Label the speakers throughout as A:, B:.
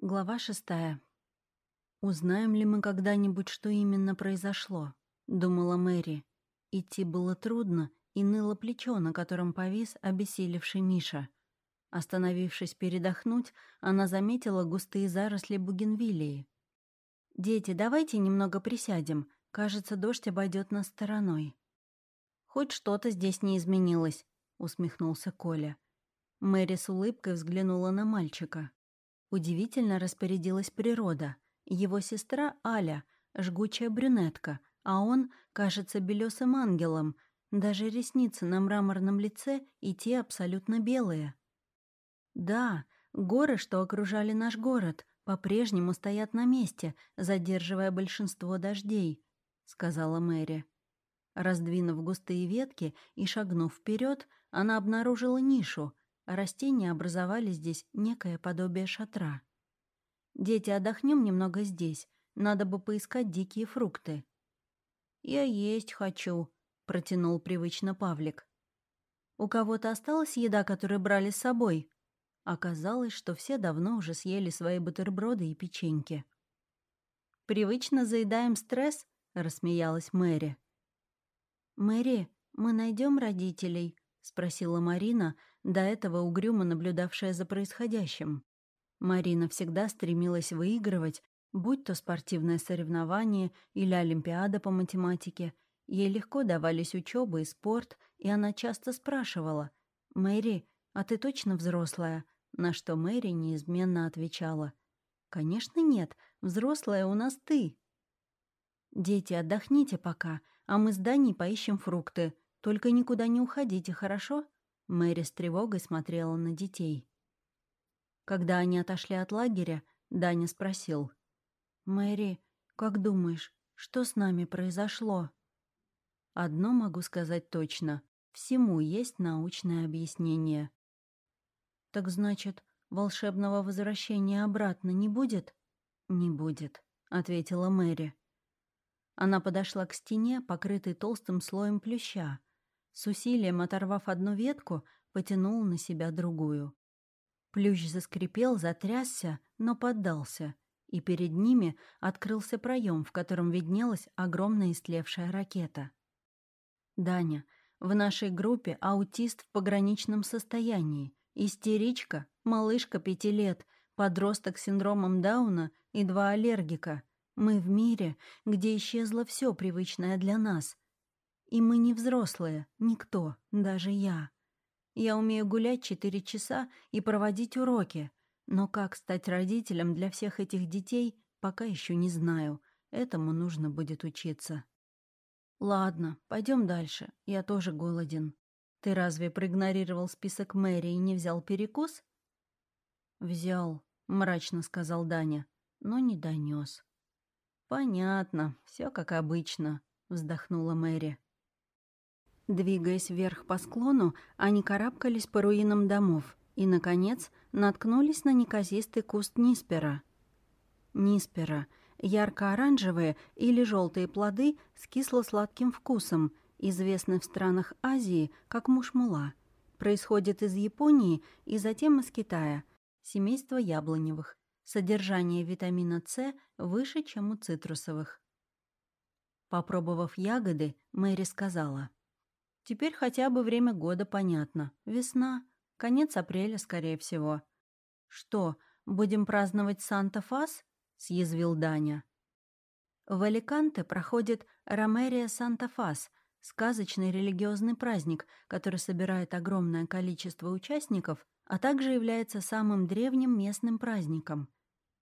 A: Глава шестая. «Узнаем ли мы когда-нибудь, что именно произошло?» — думала Мэри. Идти было трудно, и ныло плечо, на котором повис обессилевший Миша. Остановившись передохнуть, она заметила густые заросли бугенвиллии. «Дети, давайте немного присядем. Кажется, дождь обойдет нас стороной». «Хоть что-то здесь не изменилось», — усмехнулся Коля. Мэри с улыбкой взглянула на мальчика. Удивительно распорядилась природа. Его сестра Аля — жгучая брюнетка, а он, кажется, белесым ангелом. Даже ресницы на мраморном лице и те абсолютно белые. Да, горы, что окружали наш город, по-прежнему стоят на месте, задерживая большинство дождей, — сказала Мэри. Раздвинув густые ветки и шагнув вперед, она обнаружила нишу, растения образовали здесь некое подобие шатра. «Дети, отдохнем немного здесь. Надо бы поискать дикие фрукты». «Я есть хочу», — протянул привычно Павлик. «У кого-то осталась еда, которую брали с собой?» Оказалось, что все давно уже съели свои бутерброды и печеньки. «Привычно заедаем стресс?» — рассмеялась Мэри. «Мэри, мы найдем родителей?» — спросила Марина, до этого угрюмо наблюдавшая за происходящим. Марина всегда стремилась выигрывать, будь то спортивное соревнование или олимпиада по математике. Ей легко давались учеба и спорт, и она часто спрашивала «Мэри, а ты точно взрослая?» На что Мэри неизменно отвечала «Конечно нет, взрослая у нас ты». «Дети, отдохните пока, а мы с Даней поищем фрукты. Только никуда не уходите, хорошо?» Мэри с тревогой смотрела на детей. Когда они отошли от лагеря, Даня спросил. «Мэри, как думаешь, что с нами произошло?» «Одно могу сказать точно. Всему есть научное объяснение». «Так значит, волшебного возвращения обратно не будет?» «Не будет», — ответила Мэри. Она подошла к стене, покрытой толстым слоем плюща, с усилием оторвав одну ветку, потянул на себя другую. Плющ заскрипел, затрясся, но поддался, и перед ними открылся проем, в котором виднелась огромная истлевшая ракета. «Даня, в нашей группе аутист в пограничном состоянии, истеричка, малышка пяти лет, подросток с синдромом Дауна и два аллергика. Мы в мире, где исчезло все привычное для нас — и мы не взрослые, никто, даже я. Я умею гулять четыре часа и проводить уроки, но как стать родителем для всех этих детей, пока еще не знаю. Этому нужно будет учиться. Ладно, пойдем дальше. Я тоже голоден. Ты разве проигнорировал список Мэри и не взял перекус? Взял, мрачно сказал Даня, но не донес. Понятно, все как обычно, вздохнула Мэри. Двигаясь вверх по склону, они карабкались по руинам домов и, наконец, наткнулись на неказистый куст ниспера. Ниспера — ярко-оранжевые или желтые плоды с кисло-сладким вкусом, известны в странах Азии как мушмула. Происходит из Японии и затем из Китая, семейство яблоневых. Содержание витамина С выше, чем у цитрусовых. Попробовав ягоды, Мэри сказала — Теперь хотя бы время года понятно. Весна. Конец апреля, скорее всего. «Что, будем праздновать Санта-Фас?» — съязвил Даня. В Аликанте проходит Ромерия Санта-Фас, сказочный религиозный праздник, который собирает огромное количество участников, а также является самым древним местным праздником.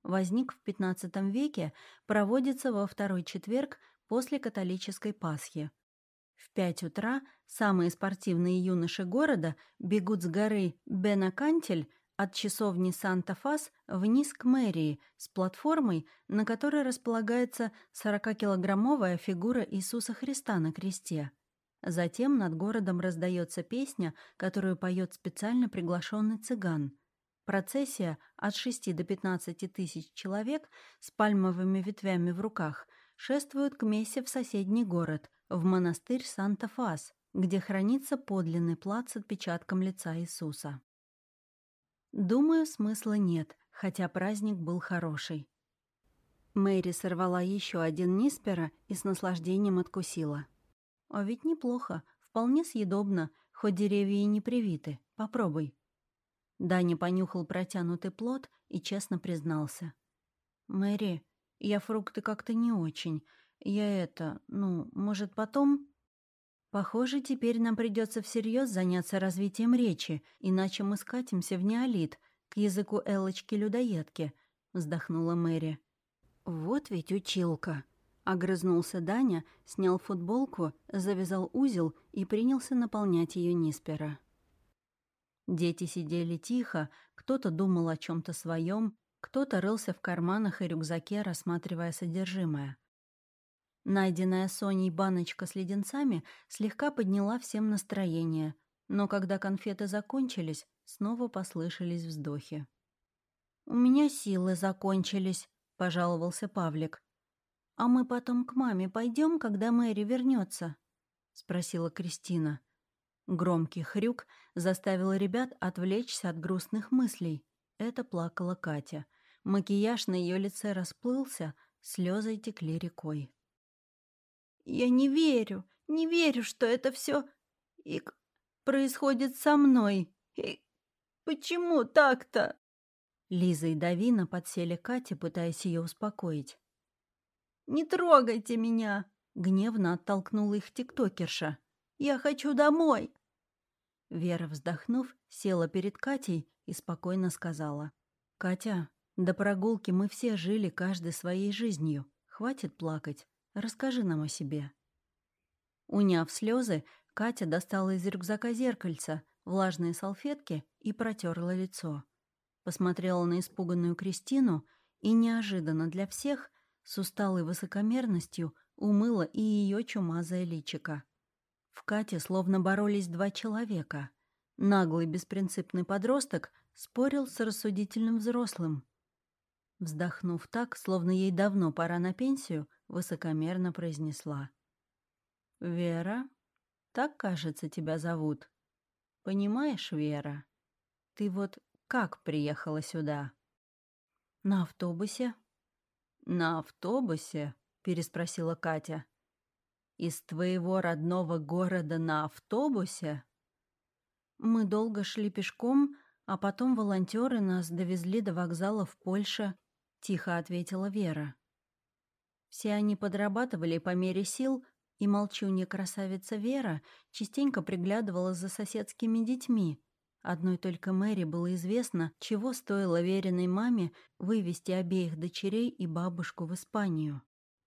A: Возник в XV веке, проводится во второй четверг после католической Пасхи. В пять утра самые спортивные юноши города бегут с горы Бенакантель от часовни Санта-Фас вниз к мэрии с платформой, на которой располагается 40-килограммовая фигура Иисуса Христа на кресте. Затем над городом раздается песня, которую поет специально приглашенный цыган. Процессия от 6 до 15 тысяч человек с пальмовыми ветвями в руках шествует к мессе в соседний город – в монастырь Санта-Фас, где хранится подлинный плат с отпечатком лица Иисуса. Думаю, смысла нет, хотя праздник был хороший. Мэри сорвала еще один ниспера и с наслаждением откусила. А ведь неплохо, вполне съедобно, хоть деревья и не привиты. Попробуй. Даня понюхал протянутый плод и честно признался. «Мэри, я фрукты как-то не очень. Я это, ну, может, потом...» «Похоже, теперь нам придется всерьез заняться развитием речи, иначе мы скатимся в неолит, к языку Элочки-людоедки», — вздохнула Мэри. «Вот ведь училка!» — огрызнулся Даня, снял футболку, завязал узел и принялся наполнять ее Ниспера. Дети сидели тихо, кто-то думал о чем то своем, кто-то рылся в карманах и рюкзаке, рассматривая содержимое. Найденная Соней баночка с леденцами слегка подняла всем настроение, но когда конфеты закончились, снова послышались вздохи. «У меня силы закончились», — пожаловался Павлик. «А мы потом к маме пойдем, когда Мэри вернется? спросила Кристина. Громкий хрюк заставил ребят отвлечься от грустных мыслей. Это плакала Катя. Макияж на ее лице расплылся, слезы текли рекой. «Я не верю, не верю, что это все и происходит со мной. И почему так-то?» Лиза и Давина подсели Кате, пытаясь ее успокоить. «Не трогайте меня!» — гневно оттолкнула их тиктокерша. «Я хочу домой!» Вера, вздохнув, села перед Катей и спокойно сказала. «Катя, до прогулки мы все жили каждой своей жизнью. Хватит плакать. Расскажи нам о себе». Уняв слезы, Катя достала из рюкзака зеркальца, влажные салфетки и протерла лицо. Посмотрела на испуганную Кристину и неожиданно для всех с усталой высокомерностью умыла и ее чумазое личико. В Кате словно боролись два человека. Наглый беспринципный подросток спорил с рассудительным взрослым. Вздохнув так, словно ей давно пора на пенсию, высокомерно произнесла. «Вера, так, кажется, тебя зовут. Понимаешь, Вера, ты вот как приехала сюда?» «На автобусе». «На автобусе?» — переспросила Катя. Из твоего родного города на автобусе? Мы долго шли пешком, а потом волонтеры нас довезли до вокзала в Польше, тихо ответила Вера. Все они подрабатывали по мере сил, и молчунья красавица Вера частенько приглядывала за соседскими детьми. Одной только Мэри было известно, чего стоило веренной маме вывести обеих дочерей и бабушку в Испанию.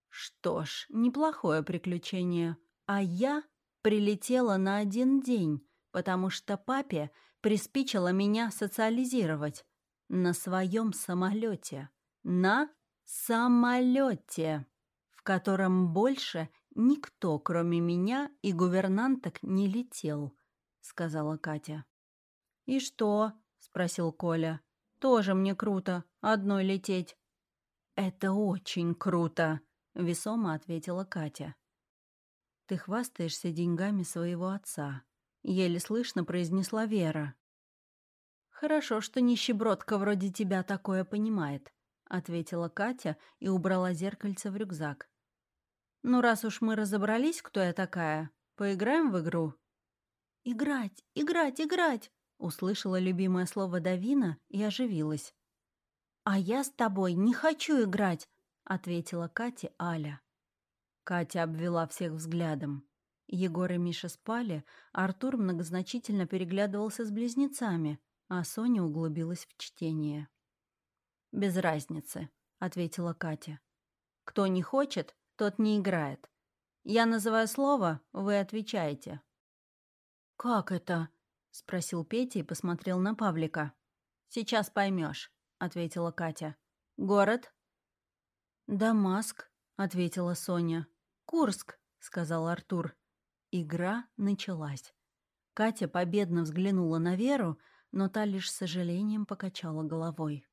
A: Что ж, неплохое приключение. А я прилетела на один день, потому что папе приспичило меня социализировать. На своем самолете. На самолете, в котором больше никто, кроме меня и гувернанток, не летел, сказала Катя. И что? спросил Коля. Тоже мне круто, одной лететь. Это очень круто, — весомо ответила Катя. «Ты хвастаешься деньгами своего отца», — еле слышно произнесла Вера. «Хорошо, что нищебродка вроде тебя такое понимает», — ответила Катя и убрала зеркальце в рюкзак. «Ну, раз уж мы разобрались, кто я такая, поиграем в игру?» «Играть, играть, играть!» — услышала любимое слово Давина и оживилась. «А я с тобой не хочу играть ответила Кате Аля. Катя обвела всех взглядом. Егор и Миша спали, а Артур многозначительно переглядывался с близнецами, а Соня углубилась в чтение. «Без разницы», — ответила Катя. «Кто не хочет, тот не играет. Я называю слово, вы отвечаете». «Как это?» — спросил Петя и посмотрел на Павлика. «Сейчас поймешь, ответила Катя. «Город?» «Дамаск», — ответила Соня. «Курск», — сказал Артур. Игра началась. Катя победно взглянула на Веру, но та лишь с сожалением покачала головой.